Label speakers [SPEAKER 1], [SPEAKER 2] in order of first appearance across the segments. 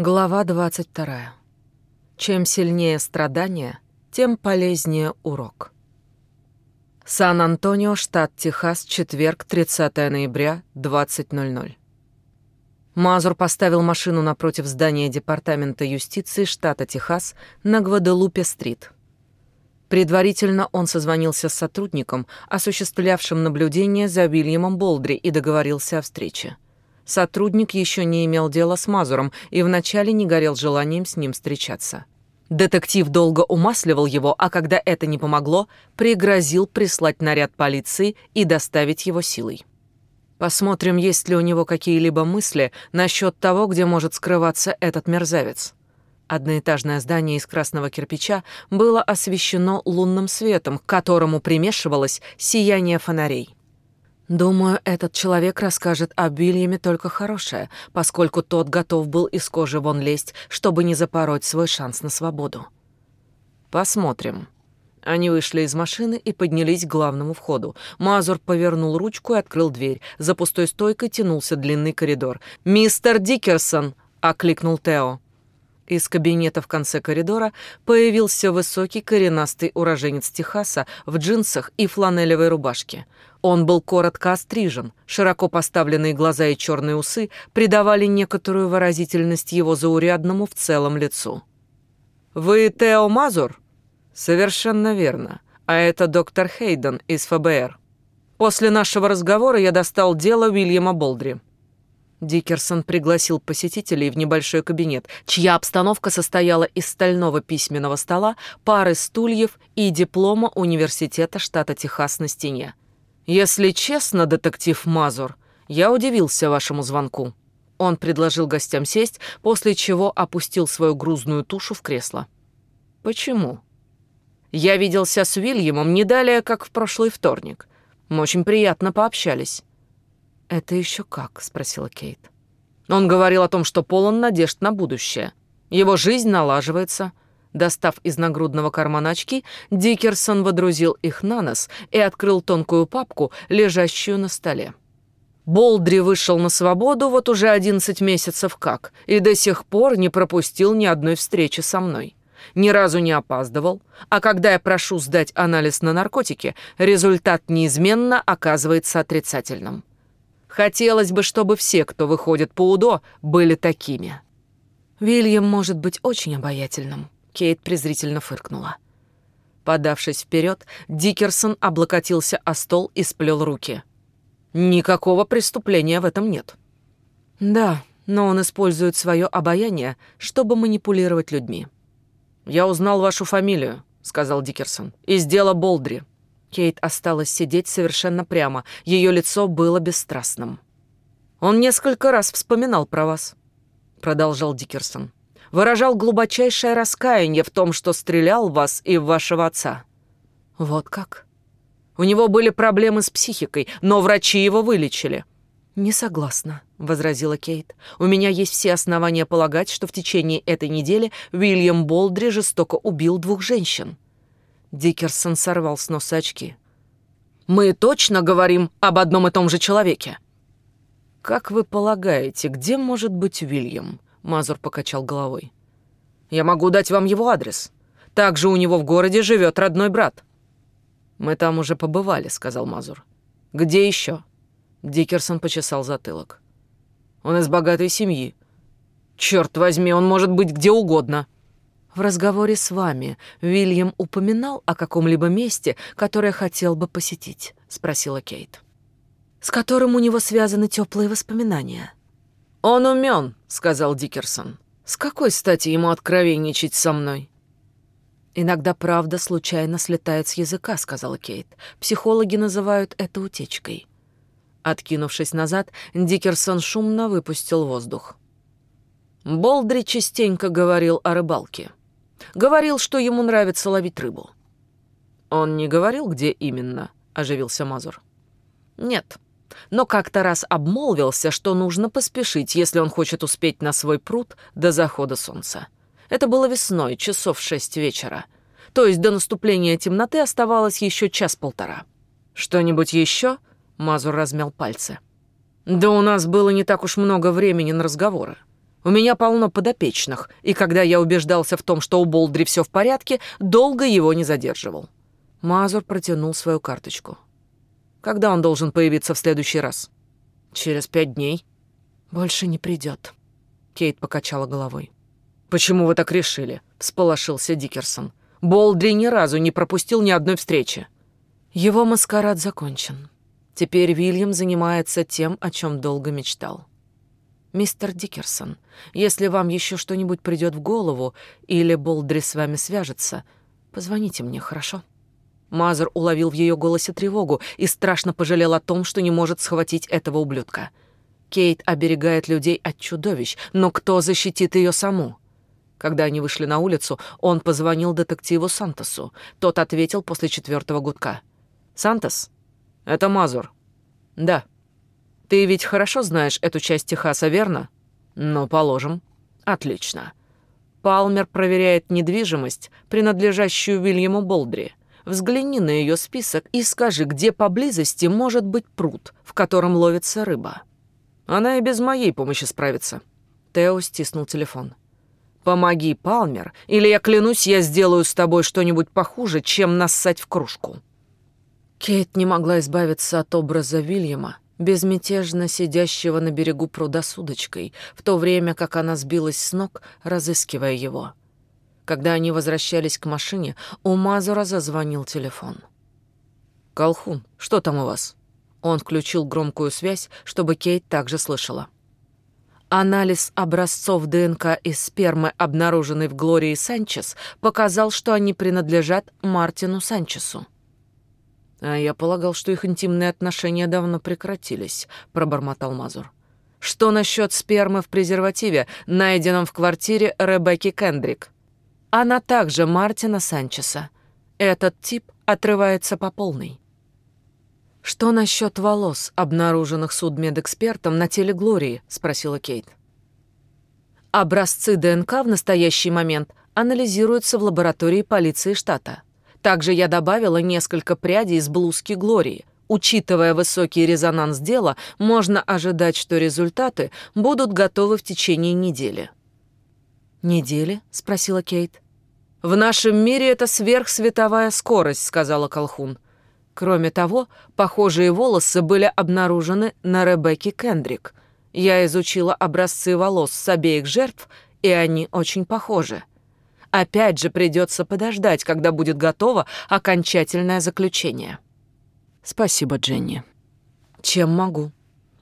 [SPEAKER 1] Глава 22. Чем сильнее страдания, тем полезнее урок. Сан-Антонио, штат Техас, четверг, 30 ноября, 20.00. Мазур поставил машину напротив здания Департамента юстиции штата Техас на Гваделупе-стрит. Предварительно он созвонился с сотрудником, осуществлявшим наблюдение за Уильямом Болдри, и договорился о встрече. Сотрудник еще не имел дела с Мазуром и вначале не горел желанием с ним встречаться. Детектив долго умасливал его, а когда это не помогло, пригрозил прислать наряд полиции и доставить его силой. Посмотрим, есть ли у него какие-либо мысли насчет того, где может скрываться этот мерзавец. Одноэтажное здание из красного кирпича было освещено лунным светом, к которому примешивалось сияние фонарей. Думаю, этот человек расскажет о Вильяме только хорошее, поскольку тот готов был из кожи вон лезть, чтобы не запороть свой шанс на свободу. Посмотрим. Они вышли из машины и поднялись к главному входу. Мазур повернул ручку и открыл дверь. За пустой стойкой тянулся длинный коридор. «Мистер Дикерсон!» — окликнул Тео. Из кабинета в конце коридора появился высокий коренастый уроженец Техаса в джинсах и фланелевой рубашке. Он был коротко острижен, широко поставленные глаза и черные усы придавали некоторую выразительность его заурядному в целом лицу. «Вы Тео Мазур?» «Совершенно верно. А это доктор Хейден из ФБР. После нашего разговора я достал дело Уильяма Болдри». Дикерсон пригласил посетителей в небольшой кабинет, чья обстановка состояла из стального письменного стола, пары стульев и диплома университета штата Техас на стене. «Если честно, детектив Мазур, я удивился вашему звонку». Он предложил гостям сесть, после чего опустил свою грузную тушу в кресло. «Почему?» «Я виделся с Уильямом не далее, как в прошлый вторник. Мы очень приятно пообщались». «Это еще как?» — спросила Кейт. Он говорил о том, что полон надежд на будущее. Его жизнь налаживается — Достав из нагрудного кармана очки, Дикерсон водрузил их на нос и открыл тонкую папку, лежащую на столе. Болдри вышел на свободу вот уже 11 месяцев как и до сих пор не пропустил ни одной встречи со мной. Ни разу не опаздывал, а когда я прошу сдать анализ на наркотики, результат неизменно оказывается отрицательным. Хотелось бы, чтобы все, кто выходит по УДО, были такими. Вильям может быть очень обаятельным. Кейт презрительно фыркнула. Подавшись вперед, Дикерсон облокотился о стол и сплел руки. Никакого преступления в этом нет. Да, но он использует свое обаяние, чтобы манипулировать людьми. Я узнал вашу фамилию, сказал Дикерсон. Из дела Болдри. Кейт осталась сидеть совершенно прямо. Ее лицо было бесстрастным. Он несколько раз вспоминал про вас, продолжал Дикерсон выражал глубочайшее раскаяние в том, что стрелял в вас и в вашего отца. Вот как? У него были проблемы с психикой, но врачи его вылечили. Не согласна, возразила Кейт. У меня есть все основания полагать, что в течение этой недели Уильям Болдри жестоко убил двух женщин. Дикерсон сорвал с носа очки. Мы точно говорим об одном и том же человеке. Как вы полагаете, где может быть Уильям? Мазур покачал головой. «Я могу дать вам его адрес. Также у него в городе живет родной брат». «Мы там уже побывали», — сказал Мазур. «Где еще?» Дикерсон почесал затылок. «Он из богатой семьи. Черт возьми, он может быть где угодно». «В разговоре с вами Вильям упоминал о каком-либо месте, которое хотел бы посетить?» — спросила Кейт. «С которым у него связаны теплые воспоминания?» «Он умен», — сказал Дикерсон. «С какой стати ему откровенничать со мной?» «Иногда правда случайно слетает с языка», — сказала Кейт. «Психологи называют это утечкой». Откинувшись назад, Дикерсон шумно выпустил воздух. Болдри частенько говорил о рыбалке. Говорил, что ему нравится ловить рыбу. «Он не говорил, где именно?» — оживился Мазур. «Нет, но как-то раз обмолвился, что нужно поспешить, если он хочет успеть на свой пруд до захода солнца. Это было весной, часов шесть вечера. То есть до наступления темноты оставалось еще час-полтора. «Что-нибудь еще?» — Мазур размял пальцы. «Да у нас было не так уж много времени на разговоры. У меня полно подопечных, и когда я убеждался в том, что у Болдри все в порядке, долго его не задерживал. Мазур протянул свою карточку. Когда он должен появиться в следующий раз? Через пять дней. Больше не придет. Кейт покачала головой. «Почему вы так решили?» — всполошился Дикерсон. «Болдри ни разу не пропустил ни одной встречи». Его маскарад закончен. Теперь Вильям занимается тем, о чем долго мечтал. «Мистер Дикерсон, если вам еще что-нибудь придет в голову или Болдри с вами свяжется, позвоните мне, хорошо?» Мазер уловил в ее голосе тревогу и страшно пожалел о том, что не может схватить этого ублюдка. Кейт оберегает людей от чудовищ, но кто защитит ее саму? Когда они вышли на улицу, он позвонил детективу Сантосу. Тот ответил после четвертого гудка. «Сантос? Это Мазур». «Да». «Ты ведь хорошо знаешь эту часть Техаса, верно?» «Ну, положим». «Отлично». Палмер проверяет недвижимость, принадлежащую Вильяму Болдри. Взгляни на ее список и скажи, где поблизости может быть пруд, в котором ловится рыба. Она и без моей помощи справится. Тео стиснул телефон. Помоги, Палмер, или я клянусь, я сделаю с тобой что-нибудь похуже, чем нассать в кружку. Кейт не могла избавиться от образа Вильяма, безмятежно сидящего на берегу пруда с удочкой, в то время как она сбилась с ног, разыскивая его. Когда они возвращались к машине, у Мазура зазвонил телефон. «Колхун, что там у вас?» Он включил громкую связь, чтобы Кейт также слышала. Анализ образцов ДНК из спермы, обнаруженной в Глории Санчес, показал, что они принадлежат Мартину Санчесу. «А я полагал, что их интимные отношения давно прекратились», — пробормотал Мазур. «Что насчет спермы в презервативе, найденном в квартире Ребекки Кендрик?» Она также Мартина Санчеса. Этот тип отрывается по полной. «Что насчет волос, обнаруженных судмедэкспертом на теле Глории?» — спросила Кейт. Образцы ДНК в настоящий момент анализируются в лаборатории полиции штата. Также я добавила несколько прядей из блузки Глории. Учитывая высокий резонанс дела, можно ожидать, что результаты будут готовы в течение недели. «Недели?» — спросила Кейт. «В нашем мире это сверхсветовая скорость», — сказала Колхун. Кроме того, похожие волосы были обнаружены на Ребекке Кендрик. Я изучила образцы волос с обеих жертв, и они очень похожи. Опять же придется подождать, когда будет готово окончательное заключение. Спасибо, Дженни. Чем могу?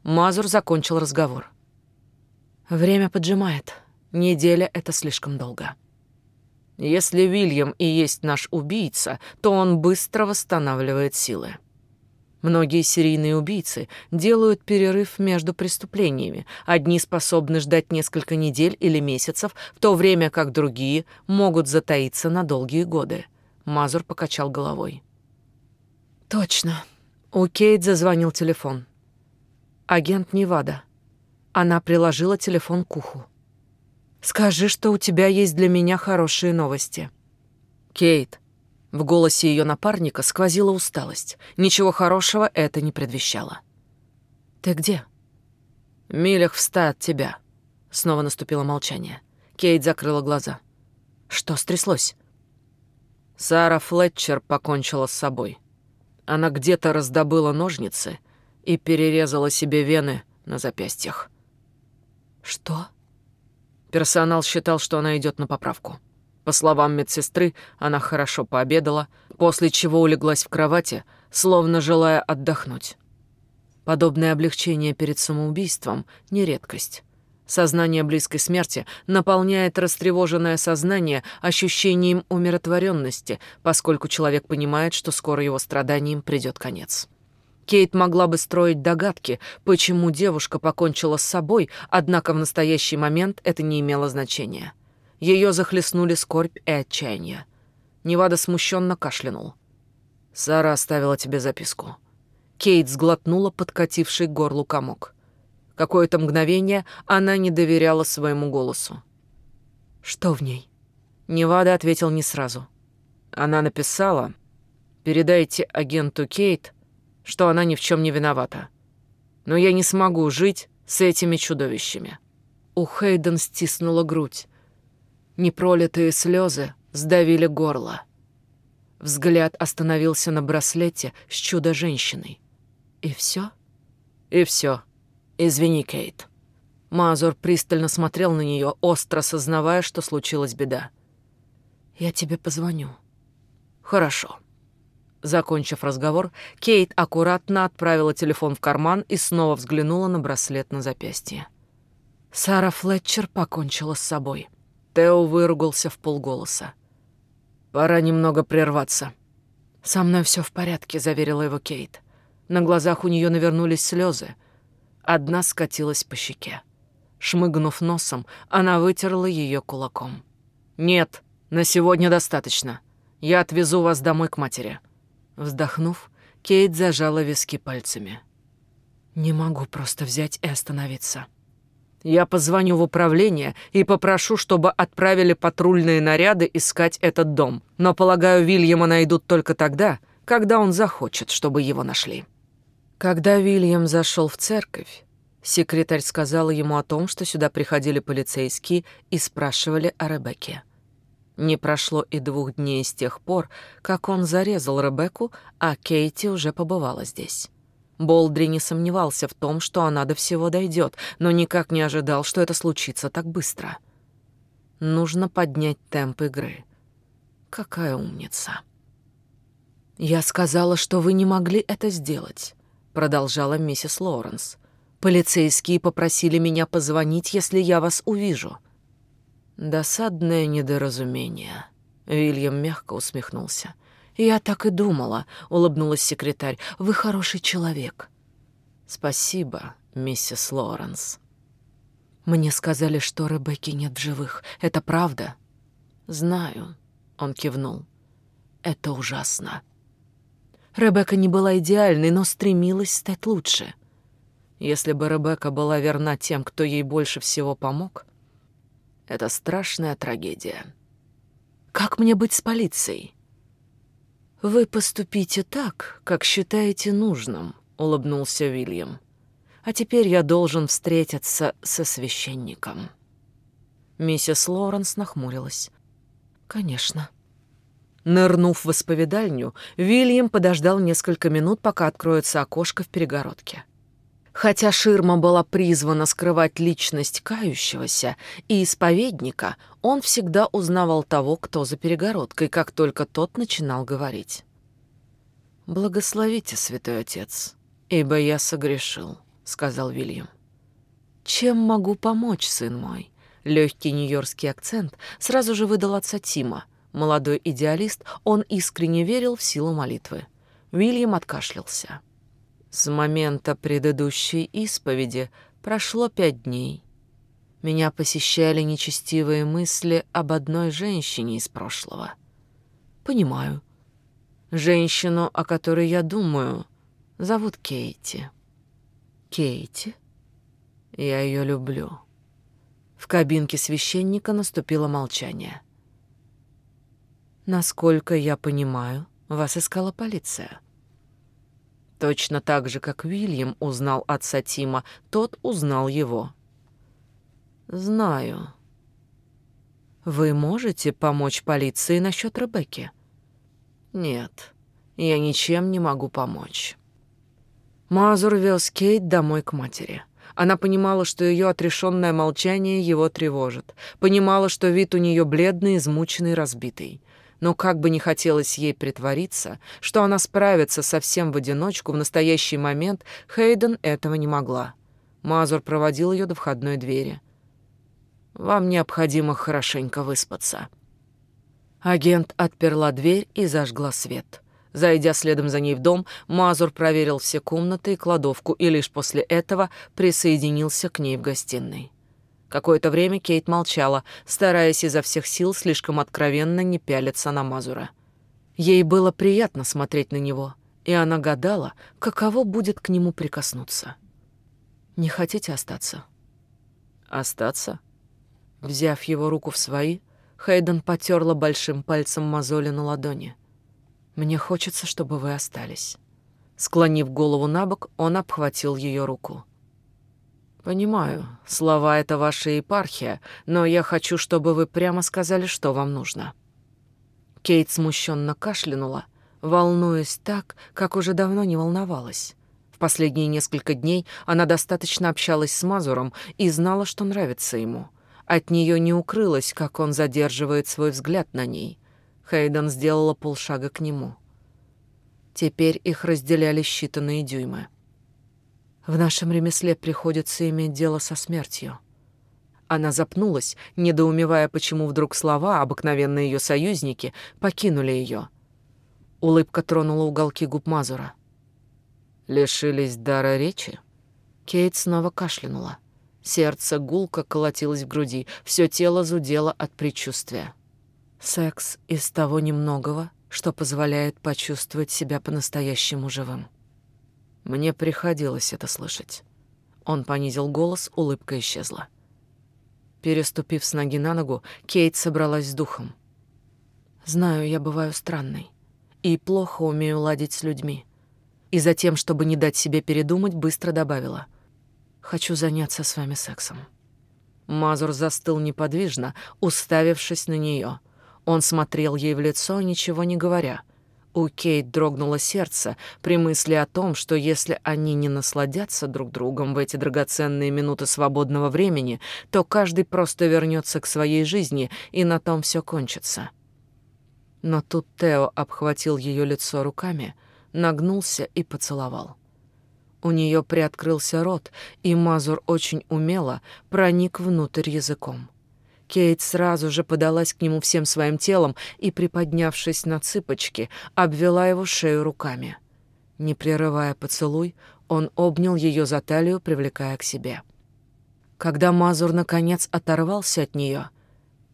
[SPEAKER 1] Мазур закончил разговор. Время поджимает. Неделя — это слишком долго. Если Вильям и есть наш убийца, то он быстро восстанавливает силы. Многие серийные убийцы делают перерыв между преступлениями. Одни способны ждать несколько недель или месяцев, в то время как другие могут затаиться на долгие годы. Мазур покачал головой. «Точно». У Кейт зазвонил телефон. Агент Невада. Она приложила телефон к уху. Скажи, что у тебя есть для меня хорошие новости. Кейт. В голосе ее напарника сквозила усталость. Ничего хорошего это не предвещало. Ты где? Милях в ста от тебя. Снова наступило молчание. Кейт закрыла глаза. Что стряслось? Сара Флетчер покончила с собой. Она где-то раздобыла ножницы и перерезала себе вены на запястьях. Что? Персонал считал, что она идет на поправку. По словам медсестры, она хорошо пообедала, после чего улеглась в кровати, словно желая отдохнуть. Подобное облегчение перед самоубийством — не редкость. Сознание близкой смерти наполняет растревоженное сознание ощущением умиротворенности, поскольку человек понимает, что скоро его страданиям придет конец. Кейт могла бы строить догадки, почему девушка покончила с собой, однако в настоящий момент это не имело значения. Ее захлестнули скорбь и отчаяние. Невада смущенно кашлянул. «Сара оставила тебе записку». Кейт сглотнула подкативший горлу комок. Какое-то мгновение она не доверяла своему голосу. «Что в ней?» Невада ответил не сразу. Она написала, «Передайте агенту Кейт, что она ни в чем не виновата. Но я не смогу жить с этими чудовищами. У Хейден стиснула грудь. Непролитые слезы сдавили горло. Взгляд остановился на браслете с чудо-женщиной. И все? И все. Извини, Кейт. Мазур пристально смотрел на нее, остро сознавая, что случилась беда. «Я тебе позвоню». «Хорошо». Закончив разговор, Кейт аккуратно отправила телефон в карман и снова взглянула на браслет на запястье. Сара Флетчер покончила с собой. Тео выругался в полголоса. «Пора немного прерваться». «Со мной все в порядке», — заверила его Кейт. На глазах у нее навернулись слезы. Одна скатилась по щеке. Шмыгнув носом, она вытерла ее кулаком. «Нет, на сегодня достаточно. Я отвезу вас домой к матери». Вздохнув, Кейт зажала виски пальцами. «Не могу просто взять и остановиться». «Я позвоню в управление и попрошу, чтобы отправили патрульные наряды искать этот дом. Но, полагаю, Вильяма найдут только тогда, когда он захочет, чтобы его нашли». Когда Вильям зашел в церковь, секретарь сказала ему о том, что сюда приходили полицейские и спрашивали о Ребекке. Не прошло и двух дней с тех пор, как он зарезал Ребекку, а Кейти уже побывала здесь. Болдри не сомневался в том, что она до всего дойдет, но никак не ожидал, что это случится так быстро. Нужно поднять темп игры. Какая умница. «Я сказала, что вы не могли это сделать», — продолжала миссис Лоуренс. «Полицейские попросили меня позвонить, если я вас увижу». Досадное недоразумение. Вильям мягко усмехнулся. «Я так и думала», — улыбнулась секретарь. «Вы хороший человек». «Спасибо, миссис Лоренс». «Мне сказали, что Ребекки нет в живых. Это правда?» «Знаю», — он кивнул. «Это ужасно». Ребекка не была идеальной, но стремилась стать лучше. Если бы Ребекка была верна тем, кто ей больше всего помог, это страшная трагедия. Как мне быть с полицией? Вы поступите так, как считаете нужным, улыбнулся Уильям. А теперь я должен встретиться со священником. Миссис Лоренс нахмурилась. Конечно. Нырнув в исповедальню, Вильям подождал несколько минут, пока откроется окошко в перегородке. Хотя ширма была призвана скрывать личность кающегося и исповедника, он всегда узнавал того, кто за перегородкой, как только тот начинал говорить. «Благословите, святой отец, ибо я согрешил», — сказал Вильям. «Чем могу помочь, сын мой?» Легкий нью-йоркский акцент сразу же выдал отца Тима. Молодой идеалист, он искренне верил в силу молитвы. Вильям откашлялся. С момента предыдущей исповеди прошло пять дней. Меня посещали нечестивые мысли об одной женщине из прошлого. Понимаю. Женщину, о которой я думаю, зовут Кейти. Кейти? Я ее люблю. В кабинке священника наступило молчание. Насколько я понимаю, вас искала полиция. Точно так же, как Уильям узнал отца Тима, тот узнал его. «Знаю. Вы можете помочь полиции насчет Ребекки?» «Нет, я ничем не могу помочь». Мазур вез Кейт домой к матери. Она понимала, что ее отрешенное молчание его тревожит. Понимала, что вид у нее бледный, измученный, разбитый но как бы не хотелось ей притвориться, что она справится совсем в одиночку, в настоящий момент Хейден этого не могла. Мазур проводил ее до входной двери. «Вам необходимо хорошенько выспаться». Агент отперла дверь и зажгла свет. Зайдя следом за ней в дом, Мазур проверил все комнаты и кладовку и лишь после этого присоединился к ней в гостиной. Какое-то время Кейт молчала, стараясь изо всех сил слишком откровенно не пялиться на Мазура. Ей было приятно смотреть на него, и она гадала, каково будет к нему прикоснуться. «Не хотите остаться?» «Остаться?» Взяв его руку в свои, Хейден потерла большим пальцем мозоли на ладони. «Мне хочется, чтобы вы остались». Склонив голову на бок, он обхватил ее руку. Понимаю, слова — это ваша епархия, но я хочу, чтобы вы прямо сказали, что вам нужно. Кейт смущенно кашлянула, волнуясь так, как уже давно не волновалась. В последние несколько дней она достаточно общалась с Мазуром и знала, что нравится ему. От нее не укрылось, как он задерживает свой взгляд на ней. Хейден сделала полшага к нему. Теперь их разделяли считанные дюймы. В нашем ремесле приходится иметь дело со смертью. Она запнулась, недоумевая, почему вдруг слова, обыкновенные ее союзники, покинули ее. Улыбка тронула уголки губ Мазура. Лишились дара речи? Кейт снова кашлянула. Сердце гулко колотилось в груди, все тело зудело от предчувствия. Секс из того немногого, что позволяет почувствовать себя по-настоящему живым. Мне приходилось это слышать. Он понизил голос, улыбка исчезла. Переступив с ноги на ногу, Кейт собралась с духом. «Знаю, я бываю странной и плохо умею ладить с людьми и затем, чтобы не дать себе передумать, быстро добавила. «Хочу заняться с вами сексом». Мазур застыл неподвижно, уставившись на нее. Он смотрел ей в лицо, ничего не говоря. У Кейт дрогнуло сердце при мысли о том, что если они не насладятся друг другом в эти драгоценные минуты свободного времени, то каждый просто вернется к своей жизни, и на том все кончится. Но тут Тео обхватил ее лицо руками — нагнулся и поцеловал. У нее приоткрылся рот, и Мазур очень умело проник внутрь языком. Кейт сразу же подалась к нему всем своим телом и, приподнявшись на цыпочки, обвела его шею руками. Не прерывая поцелуй, он обнял ее за талию, привлекая к себе. Когда Мазур наконец оторвался от нее,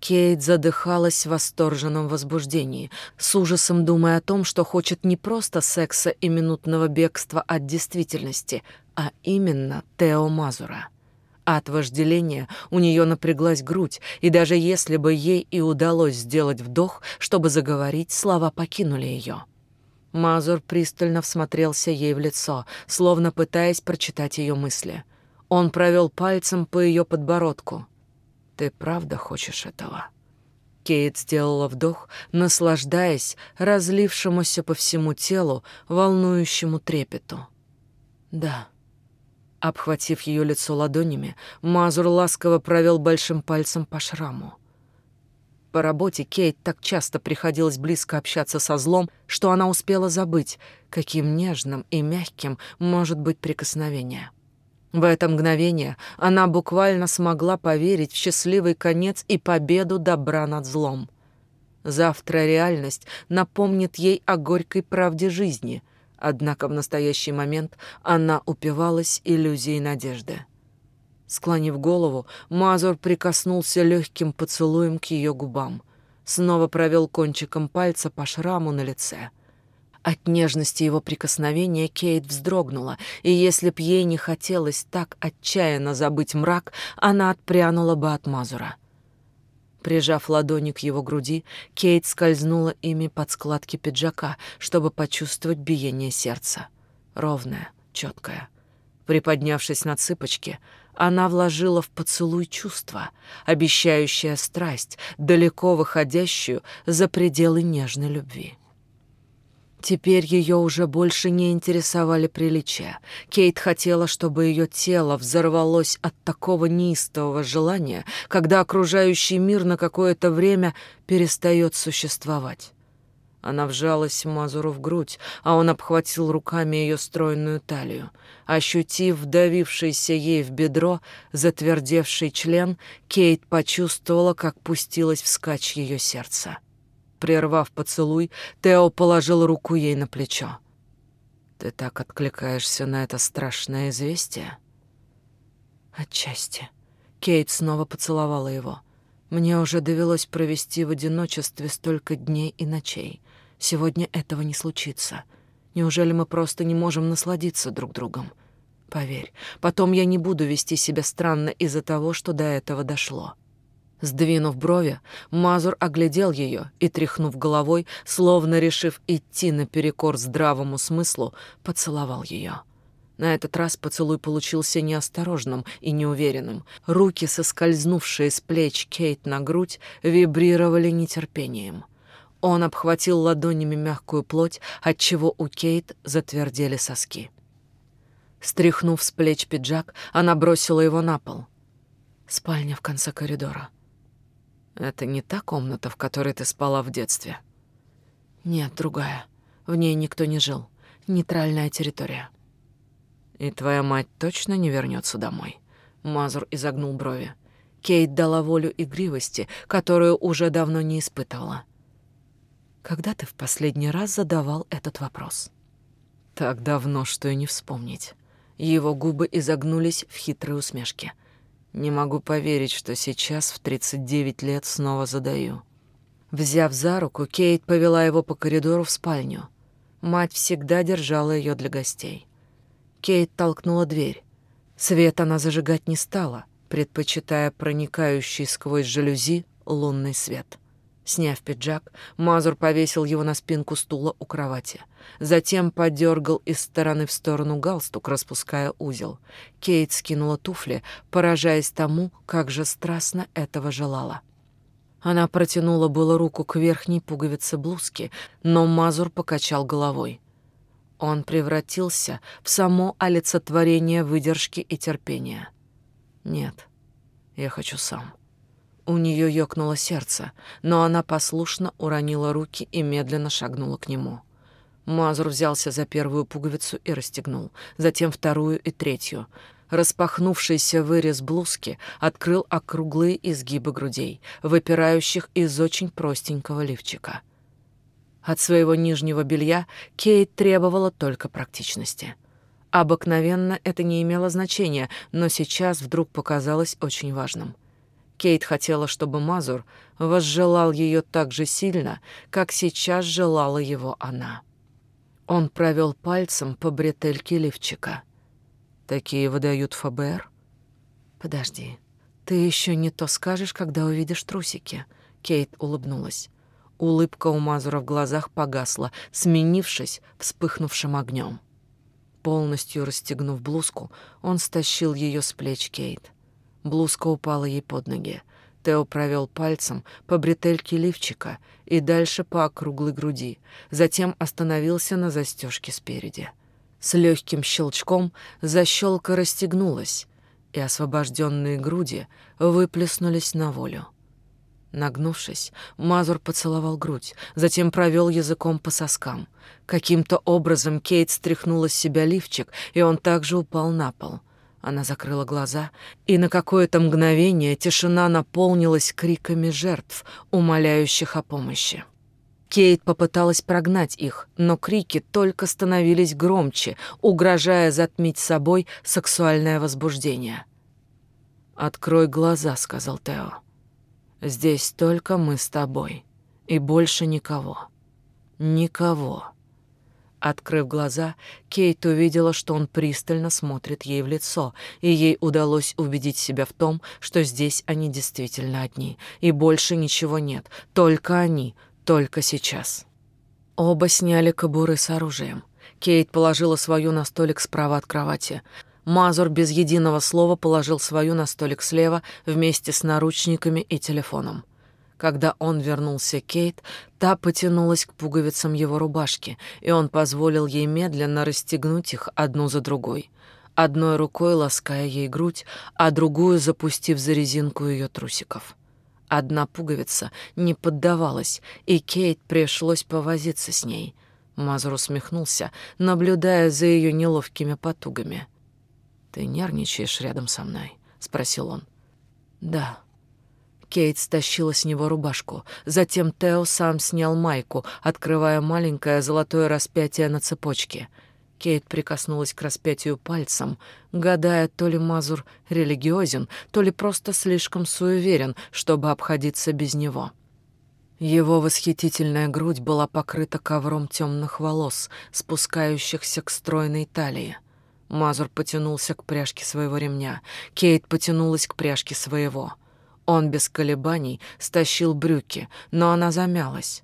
[SPEAKER 1] Кейт задыхалась в восторженном возбуждении, с ужасом думая о том, что хочет не просто секса и минутного бегства от действительности, а именно Тео Мазура. От вожделения у нее напряглась грудь, и даже если бы ей и удалось сделать вдох, чтобы заговорить, слова покинули ее. Мазур пристально всмотрелся ей в лицо, словно пытаясь прочитать ее мысли. Он провел пальцем по ее подбородку — ты правда хочешь этого? Кейт сделала вдох, наслаждаясь разлившемуся по всему телу волнующему трепету. Да. Обхватив ее лицо ладонями, Мазур ласково провел большим пальцем по шраму. По работе Кейт так часто приходилось близко общаться со злом, что она успела забыть, каким нежным и мягким может быть прикосновение. В это мгновение она буквально смогла поверить в счастливый конец и победу добра над злом. Завтра реальность напомнит ей о горькой правде жизни, однако в настоящий момент она упивалась иллюзией надежды. Склонив голову, Мазур прикоснулся легким поцелуем к ее губам, снова провел кончиком пальца по шраму на лице — от нежности его прикосновения Кейт вздрогнула, и если б ей не хотелось так отчаянно забыть мрак, она отпрянула бы от Мазура. Прижав ладони к его груди, Кейт скользнула ими под складки пиджака, чтобы почувствовать биение сердца. Ровное, четкое. Приподнявшись на цыпочки, она вложила в поцелуй чувство, обещающее страсть, далеко выходящую за пределы нежной любви. Теперь ее уже больше не интересовали приличия. Кейт хотела, чтобы ее тело взорвалось от такого неистового желания, когда окружающий мир на какое-то время перестает существовать. Она вжалась Мазуру в грудь, а он обхватил руками ее стройную талию. Ощутив вдавившийся ей в бедро затвердевший член, Кейт почувствовала, как пустилось вскачь ее сердце. Прервав поцелуй, Тео положил руку ей на плечо. «Ты так откликаешься на это страшное известие?» «Отчасти». Кейт снова поцеловала его. «Мне уже довелось провести в одиночестве столько дней и ночей. Сегодня этого не случится. Неужели мы просто не можем насладиться друг другом? Поверь, потом я не буду вести себя странно из-за того, что до этого дошло». Сдвинув брови, Мазур оглядел ее и, тряхнув головой, словно решив идти наперекор здравому смыслу, поцеловал ее. На этот раз поцелуй получился неосторожным и неуверенным. Руки, соскользнувшие с плеч Кейт на грудь, вибрировали нетерпением. Он обхватил ладонями мягкую плоть, отчего у Кейт затвердели соски. Стряхнув с плеч пиджак, она бросила его на пол. Спальня в конце коридора. Это не та комната, в которой ты спала в детстве. Нет, другая. В ней никто не жил. Нейтральная территория. И твоя мать точно не вернется домой. Мазур изогнул брови. Кейт дала волю игривости, которую уже давно не испытывала. Когда ты в последний раз задавал этот вопрос? Так давно, что и не вспомнить. Его губы изогнулись в хитрой усмешке. Не могу поверить, что сейчас в 39 лет снова задаю. Взяв за руку, Кейт повела его по коридору в спальню. Мать всегда держала ее для гостей. Кейт толкнула дверь. Свет она зажигать не стала, предпочитая проникающий сквозь жалюзи лунный свет. Сняв пиджак, Мазур повесил его на спинку стула у кровати. Затем подергал из стороны в сторону галстук, распуская узел. Кейт скинула туфли, поражаясь тому, как же страстно этого желала. Она протянула было руку к верхней пуговице блузки, но Мазур покачал головой. Он превратился в само олицетворение выдержки и терпения. «Нет, я хочу сам». У нее ёкнуло сердце, но она послушно уронила руки и медленно шагнула к нему. Мазур взялся за первую пуговицу и расстегнул, затем вторую и третью — Распахнувшийся вырез блузки открыл округлые изгибы грудей, выпирающих из очень простенького лифчика. От своего нижнего белья Кейт требовала только практичности. Обыкновенно это не имело значения, но сейчас вдруг показалось очень важным. Кейт хотела, чтобы Мазур возжелал ее так же сильно, как сейчас желала его она. Он провел пальцем по бретельке лифчика — Такие выдают ФБР? Подожди. Ты еще не то скажешь, когда увидишь трусики. Кейт улыбнулась. Улыбка у Мазура в глазах погасла, сменившись вспыхнувшим огнем. Полностью расстегнув блузку, он стащил ее с плеч Кейт. Блузка упала ей под ноги. Тео провел пальцем по бретельке лифчика и дальше по округлой груди, затем остановился на застежке спереди. С легким щелчком защелка расстегнулась, и освобожденные груди выплеснулись на волю. Нагнувшись, Мазур поцеловал грудь, затем провел языком по соскам. Каким-то образом Кейт стряхнула с себя лифчик, и он также упал на пол. Она закрыла глаза, и на какое-то мгновение тишина наполнилась криками жертв, умоляющих о помощи. Кейт попыталась прогнать их, но крики только становились громче, угрожая затмить собой сексуальное возбуждение. «Открой глаза», — сказал Тео. «Здесь только мы с тобой, и больше никого. Никого». Открыв глаза, Кейт увидела, что он пристально смотрит ей в лицо, и ей удалось убедить себя в том, что здесь они действительно одни, и больше ничего нет, только они — только сейчас. Оба сняли кобуры с оружием. Кейт положила свою на столик справа от кровати. Мазур без единого слова положил свою на столик слева вместе с наручниками и телефоном. Когда он вернулся Кейт, та потянулась к пуговицам его рубашки, и он позволил ей медленно расстегнуть их одну за другой, одной рукой лаская ей грудь, а другую запустив за резинку ее трусиков. Одна пуговица не поддавалась, и Кейт пришлось повозиться с ней. Мазур усмехнулся, наблюдая за ее неловкими потугами. «Ты нервничаешь рядом со мной?» — спросил он. «Да». Кейт стащила с него рубашку. Затем Тео сам снял майку, открывая маленькое золотое распятие на цепочке — Кейт прикоснулась к распятию пальцем, гадая, то ли Мазур религиозен, то ли просто слишком суеверен, чтобы обходиться без него. Его восхитительная грудь была покрыта ковром темных волос, спускающихся к стройной талии. Мазур потянулся к пряжке своего ремня. Кейт потянулась к пряжке своего. Он без колебаний стащил брюки, но она замялась.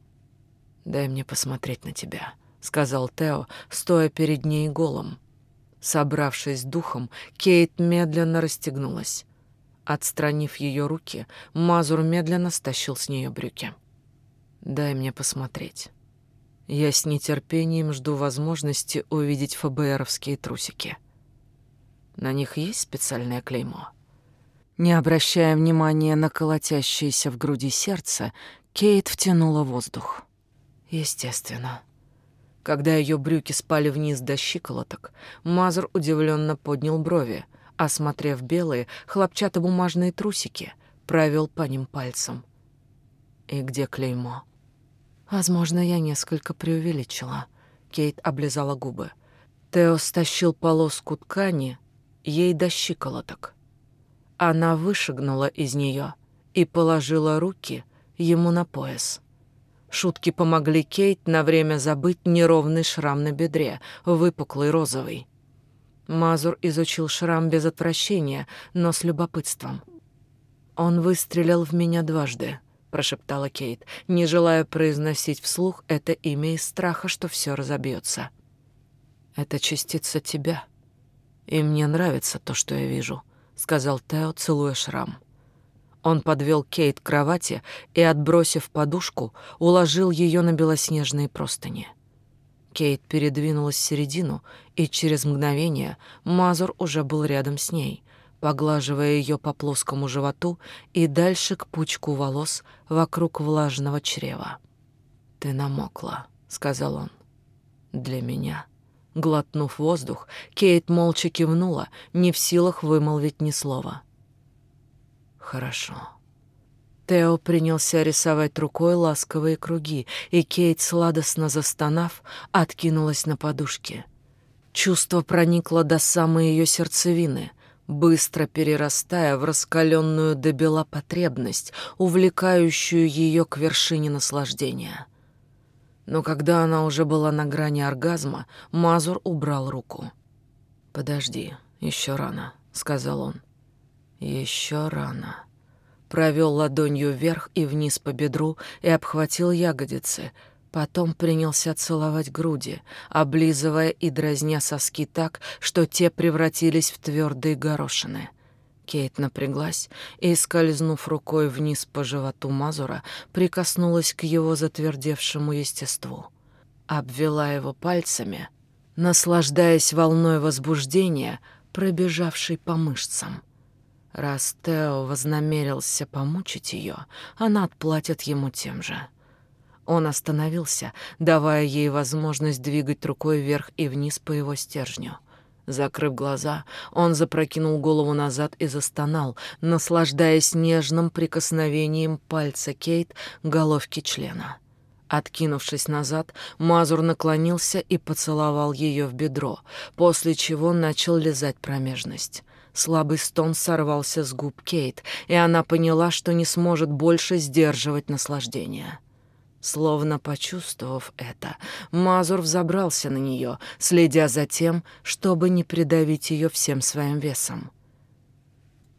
[SPEAKER 1] «Дай мне посмотреть на тебя», — сказал Тео, стоя перед ней голым. Собравшись духом, Кейт медленно расстегнулась. Отстранив ее руки, Мазур медленно стащил с нее брюки. «Дай мне посмотреть. Я с нетерпением жду возможности увидеть ФБРовские трусики. На них есть специальное клеймо?» Не обращая внимания на колотящееся в груди сердце, Кейт втянула воздух. Естественно. Когда ее брюки спали вниз до щиколоток, Мазур удивленно поднял брови — осмотрев белые хлопчатобумажные трусики, провел по ним пальцем. И где клеймо? Возможно, я несколько преувеличила. Кейт облизала губы. Тео стащил полоску ткани ей до щиколоток. Она вышагнула из нее и положила руки ему на пояс. Шутки помогли Кейт на время забыть неровный шрам на бедре, выпуклый розовый. Мазур изучил шрам без отвращения, но с любопытством. «Он выстрелил в меня дважды», — прошептала Кейт, не желая произносить вслух это имя из страха, что все разобьется. «Это частица тебя, и мне нравится то, что я вижу», — сказал Тео, целуя шрам. Он подвел Кейт к кровати и, отбросив подушку, уложил ее на белоснежные простыни. Кейт передвинулась в середину, и через мгновение Мазур уже был рядом с ней, поглаживая ее по плоскому животу и дальше к пучку волос вокруг влажного чрева. «Ты намокла», — сказал он. «Для меня». Глотнув воздух, Кейт молча кивнула, не в силах вымолвить ни слова. «Хорошо», Тео принялся рисовать рукой ласковые круги, и Кейт, сладостно застонав, откинулась на подушке. Чувство проникло до самой ее сердцевины, быстро перерастая в раскаленную до бела потребность, увлекающую ее к вершине наслаждения. Но когда она уже была на грани оргазма, Мазур убрал руку. «Подожди, еще рано», — сказал он. «Еще рано» провел ладонью вверх и вниз по бедру и обхватил ягодицы. Потом принялся целовать груди, облизывая и дразня соски так, что те превратились в твердые горошины. Кейт напряглась и, скользнув рукой вниз по животу Мазура, прикоснулась к его затвердевшему естеству. Обвела его пальцами, наслаждаясь волной возбуждения, пробежавшей по мышцам. Раз Тео вознамерился помучить ее, она отплатит ему тем же. Он остановился, давая ей возможность двигать рукой вверх и вниз по его стержню. Закрыв глаза, он запрокинул голову назад и застонал, наслаждаясь нежным прикосновением пальца Кейт к головке члена. Откинувшись назад, Мазур наклонился и поцеловал ее в бедро, после чего начал лизать промежность. Слабый стон сорвался с губ Кейт, и она поняла, что не сможет больше сдерживать наслаждение. Словно почувствовав это, Мазур взобрался на нее, следя за тем, чтобы не придавить ее всем своим весом.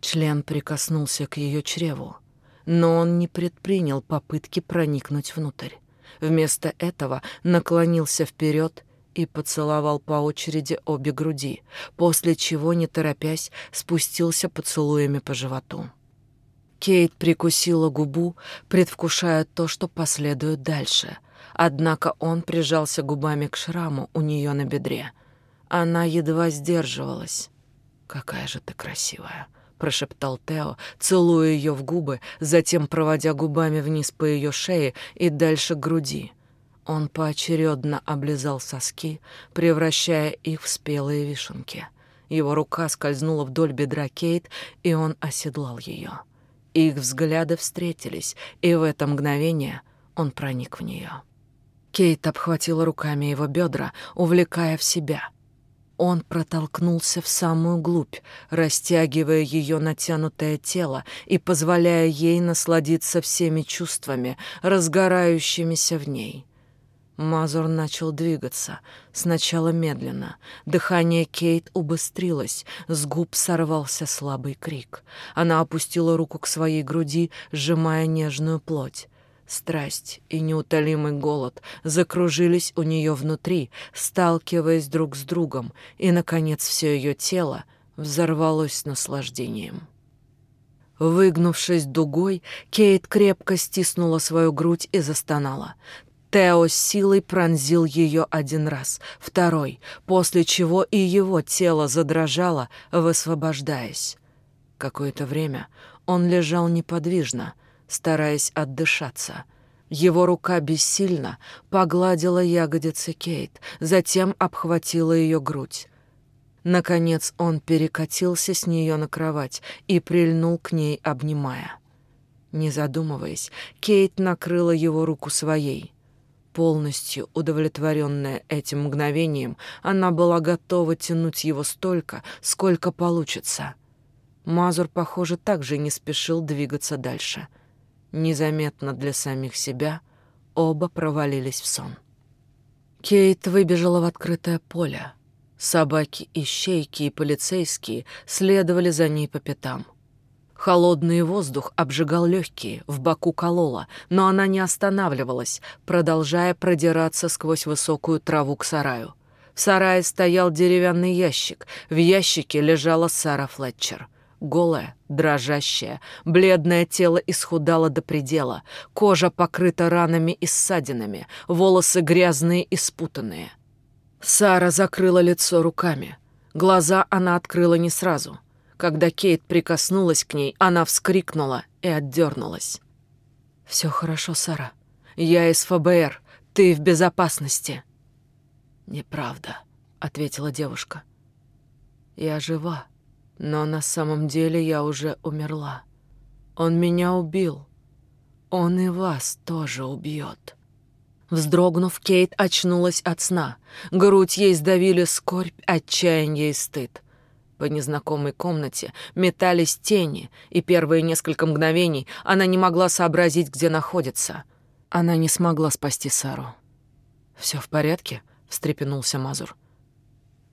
[SPEAKER 1] Член прикоснулся к ее чреву, но он не предпринял попытки проникнуть внутрь. Вместо этого наклонился вперед и поцеловал по очереди обе груди, после чего, не торопясь, спустился поцелуями по животу. Кейт прикусила губу, предвкушая то, что последует дальше. Однако он прижался губами к шраму у нее на бедре. Она едва сдерживалась. «Какая же ты красивая!» — прошептал Тео, целуя ее в губы, затем проводя губами вниз по ее шее и дальше к груди. Он поочередно облизал соски, превращая их в спелые вишенки. Его рука скользнула вдоль бедра Кейт, и он оседлал ее. Их взгляды встретились, и в это мгновение он проник в нее. Кейт обхватила руками его бедра, увлекая в себя. Он протолкнулся в самую глубь, растягивая ее натянутое тело и позволяя ей насладиться всеми чувствами, разгорающимися в ней. Мазур начал двигаться, сначала медленно. Дыхание Кейт убыстрилось, с губ сорвался слабый крик. Она опустила руку к своей груди, сжимая нежную плоть. Страсть и неутолимый голод закружились у нее внутри, сталкиваясь друг с другом, и, наконец, все ее тело взорвалось наслаждением. Выгнувшись дугой, Кейт крепко стиснула свою грудь и застонала. Тео силой пронзил ее один раз, второй, после чего и его тело задрожало, высвобождаясь. Какое-то время он лежал неподвижно, стараясь отдышаться. Его рука бессильно погладила ягодицы Кейт, затем обхватила ее грудь. Наконец он перекатился с нее на кровать и прильнул к ней, обнимая. Не задумываясь, Кейт накрыла его руку своей. Полностью удовлетворенная этим мгновением, она была готова тянуть его столько, сколько получится. Мазур, похоже, также не спешил двигаться дальше — Незаметно для самих себя оба провалились в сон. Кейт выбежала в открытое поле. Собаки, ищейки и полицейские следовали за ней по пятам. Холодный воздух обжигал легкие, в боку колола, но она не останавливалась, продолжая продираться сквозь высокую траву к сараю. В сарае стоял деревянный ящик, в ящике лежала Сара Флетчер — Голое, дрожащее, бледное тело исхудало до предела, кожа покрыта ранами и ссадинами, волосы грязные и спутанные. Сара закрыла лицо руками. Глаза она открыла не сразу. Когда Кейт прикоснулась к ней, она вскрикнула и отдернулась. «Все хорошо, Сара. Я из ФБР. Ты в безопасности». «Неправда», — ответила девушка. «Я жива». Но на самом деле я уже умерла. Он меня убил. Он и вас тоже убьет. Вздрогнув, Кейт очнулась от сна. Грудь ей сдавили скорбь, отчаяние и стыд. По незнакомой комнате метались тени, и первые несколько мгновений она не могла сообразить, где находится. Она не смогла спасти Сару. Все в порядке?» — встрепенулся Мазур.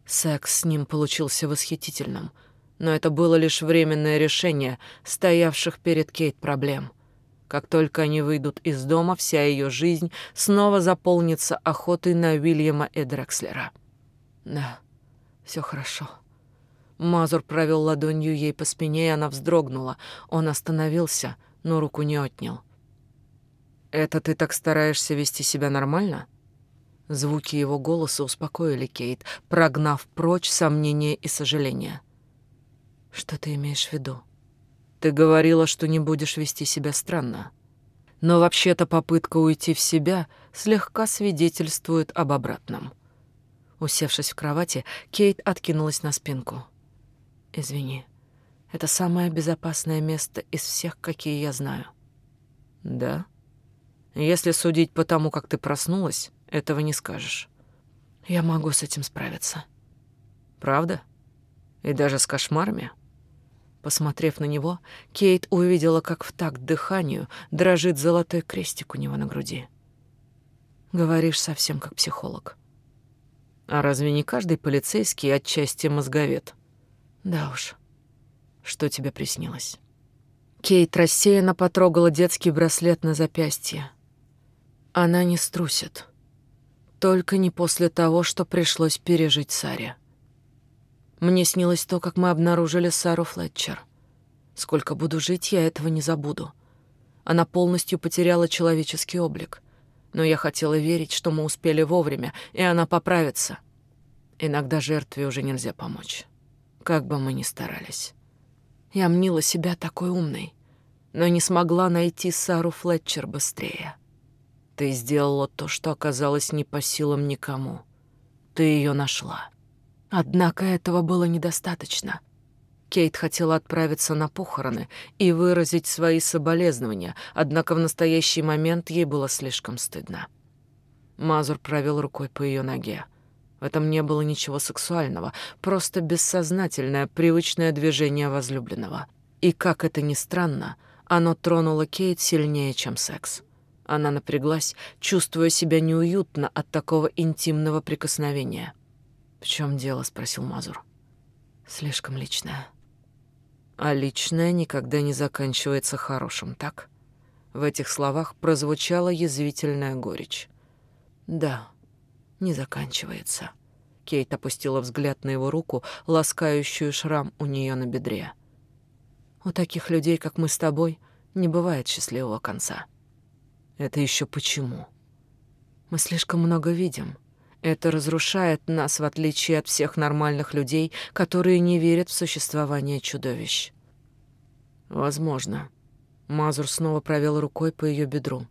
[SPEAKER 1] Секс с ним получился восхитительным — но это было лишь временное решение стоявших перед Кейт проблем. Как только они выйдут из дома, вся ее жизнь снова заполнится охотой на Уильяма и Дрекслера. Да, все хорошо. Мазур провел ладонью ей по спине, и она вздрогнула. Он остановился, но руку не отнял. «Это ты так стараешься вести себя нормально?» Звуки его голоса успокоили Кейт, прогнав прочь сомнения и сожаления. Что ты имеешь в виду? Ты говорила, что не будешь вести себя странно. Но вообще-то попытка уйти в себя слегка свидетельствует об обратном. Усевшись в кровати, Кейт откинулась на спинку. «Извини, это самое безопасное место из всех, какие я знаю». «Да? Если судить по тому, как ты проснулась, этого не скажешь». «Я могу с этим справиться». «Правда? И даже с кошмарами?» Посмотрев на него, Кейт увидела, как в такт дыханию дрожит золотой крестик у него на груди. Говоришь совсем как психолог. А разве не каждый полицейский отчасти мозговед? Да уж. Что тебе приснилось? Кейт рассеянно потрогала детский браслет на запястье. Она не струсит. Только не после того, что пришлось пережить Саре. Мне снилось то, как мы обнаружили Сару Флетчер. Сколько буду жить, я этого не забуду. Она полностью потеряла человеческий облик. Но я хотела верить, что мы успели вовремя, и она поправится. Иногда жертве уже нельзя помочь. Как бы мы ни старались. Я мнила себя такой умной, но не смогла найти Сару Флетчер быстрее. Ты сделала то, что оказалось не по силам никому. Ты ее нашла. Однако этого было недостаточно. Кейт хотела отправиться на похороны и выразить свои соболезнования, однако в настоящий момент ей было слишком стыдно. Мазур провел рукой по ее ноге. В этом не было ничего сексуального, просто бессознательное, привычное движение возлюбленного. И, как это ни странно, оно тронуло Кейт сильнее, чем секс. Она напряглась, чувствуя себя неуютно от такого интимного прикосновения. «В чем дело?» — спросил Мазур. «Слишком личное». «А личное никогда не заканчивается хорошим, так?» В этих словах прозвучала язвительная горечь. «Да, не заканчивается». Кейт опустила взгляд на его руку, ласкающую шрам у нее на бедре. «У таких людей, как мы с тобой, не бывает счастливого конца». «Это еще почему?» «Мы слишком много видим. Это разрушает нас, в отличие от всех нормальных людей, которые не верят в существование чудовищ». «Возможно». Мазур снова провел рукой по ее бедру.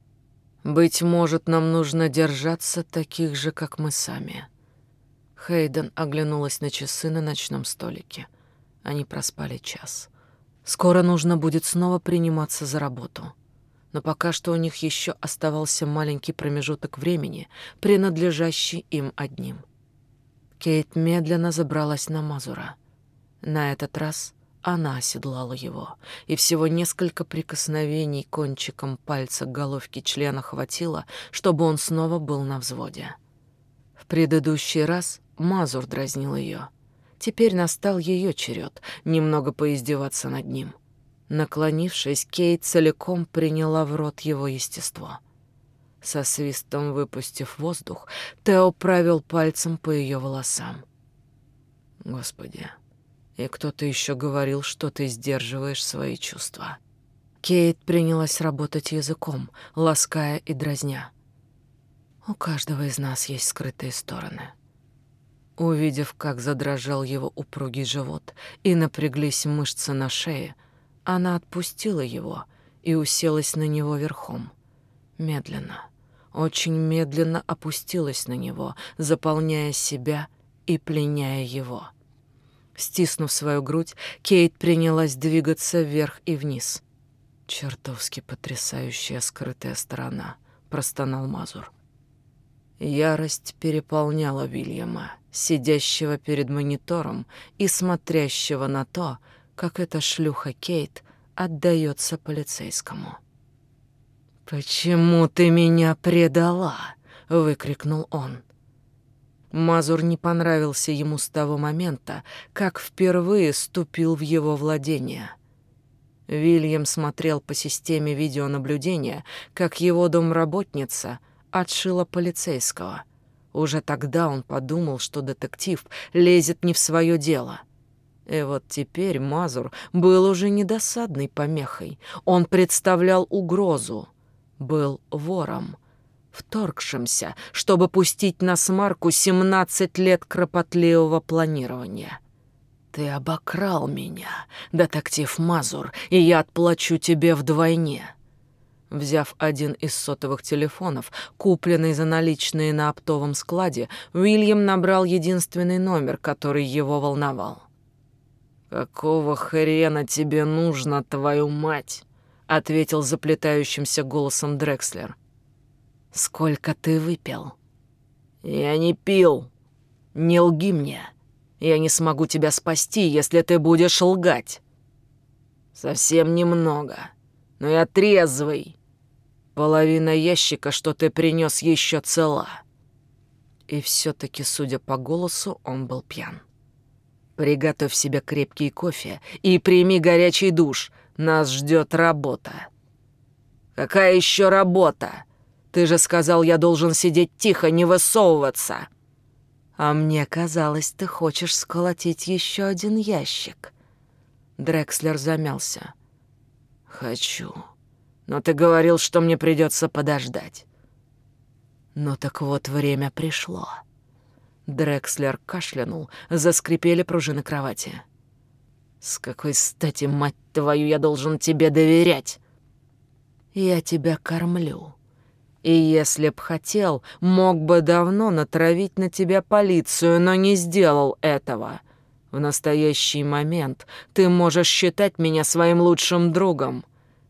[SPEAKER 1] «Быть может, нам нужно держаться таких же, как мы сами». Хейден оглянулась на часы на ночном столике. Они проспали час. Скоро нужно будет снова приниматься за работу. Но пока что у них еще оставался маленький промежуток времени, принадлежащий им одним. Кейт медленно забралась на Мазура. На этот раз она оседлала его, и всего несколько прикосновений кончиком пальца к головке члена хватило, чтобы он снова был на взводе. В предыдущий раз Мазур дразнил ее. Теперь настал ее черед немного поиздеваться над ним. Наклонившись, Кейт целиком приняла в рот его естество. Со свистом выпустив воздух, Тео правил пальцем по ее волосам. Господи, и кто-то еще говорил, что ты сдерживаешь свои чувства. Кейт принялась работать языком, лаская и дразня. У каждого из нас есть скрытые стороны. Увидев, как задрожал его упругий живот и напряглись мышцы на шее, она отпустила его и уселась на него верхом. Медленно, очень медленно опустилась на него, заполняя себя и пленяя его. Стиснув свою грудь, Кейт принялась двигаться вверх и вниз. «Чертовски потрясающая скрытая сторона», — простонал Мазур. Ярость переполняла Вильяма сидящего перед монитором и смотрящего на то, как эта шлюха Кейт отдается полицейскому. «Почему ты меня предала?» — выкрикнул он. Мазур не понравился ему с того момента, как впервые ступил в его владение. Вильям смотрел по системе видеонаблюдения, как его домработница отшила полицейского — уже тогда он подумал, что детектив лезет не в свое дело. И вот теперь Мазур был уже недосадной помехой. Он представлял угрозу, был вором, вторгшимся, чтобы пустить на смарку 17 лет кропотливого планирования. «Ты обокрал меня, детектив Мазур, и я отплачу тебе вдвойне». Взяв один из сотовых телефонов, купленный за наличные на оптовом складе, Уильям набрал единственный номер, который его волновал. «Какого хрена тебе нужно, твою мать?» — ответил заплетающимся голосом Дрекслер. «Сколько ты выпил?» «Я не пил. Не лги мне. Я не смогу тебя спасти, если ты будешь лгать». «Совсем немного. Но я трезвый. Половина ящика, что ты принес, еще цела. И все-таки, судя по голосу, он был пьян. Приготовь себе крепкий кофе и прими горячий душ. Нас ждет работа. Какая еще работа? Ты же сказал, я должен сидеть тихо, не высовываться. А мне казалось, ты хочешь сколотить еще один ящик. Дрекслер замялся. Хочу. Но ты говорил, что мне придется подождать. Ну так вот, время пришло. Дрекслер кашлянул, заскрипели пружины кровати. С какой стати, мать твою, я должен тебе доверять? Я тебя кормлю. И если б хотел, мог бы давно натравить на тебя полицию, но не сделал этого. В настоящий момент ты можешь считать меня своим лучшим другом.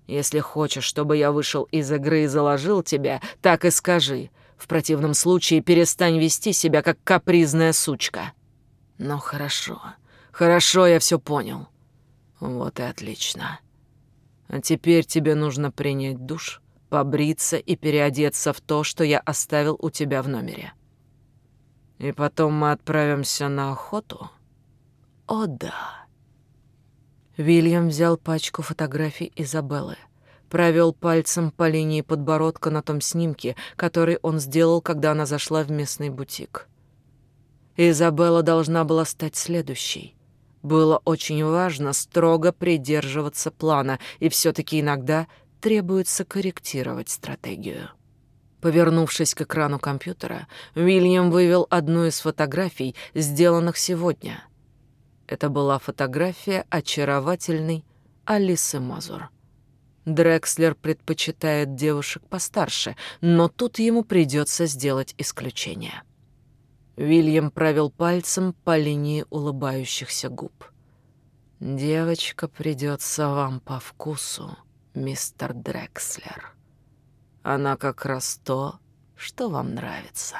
[SPEAKER 1] Если хочешь, чтобы я вышел из игры и заложил тебя, так и скажи. В противном случае перестань вести себя, как капризная сучка». «Ну хорошо, хорошо, я все понял». «Вот и отлично. А теперь тебе нужно принять душ, побриться и переодеться в то, что я оставил у тебя в номере. И потом мы отправимся на охоту?» «О да». Вильям взял пачку фотографий Изабеллы, провел пальцем по линии подбородка на том снимке, который он сделал, когда она зашла в местный бутик. Изабелла должна была стать следующей. Было очень важно строго придерживаться плана, и все таки иногда требуется корректировать стратегию. Повернувшись к экрану компьютера, Уильям вывел одну из фотографий, сделанных сегодня. Это была фотография очаровательной Алисы Мазур. Дрекслер предпочитает девушек постарше, но тут ему придется сделать исключение. Уильям провел пальцем по линии улыбающихся губ. «Девочка придется вам по вкусу, мистер Дрекслер». Она как раз то, что вам нравится.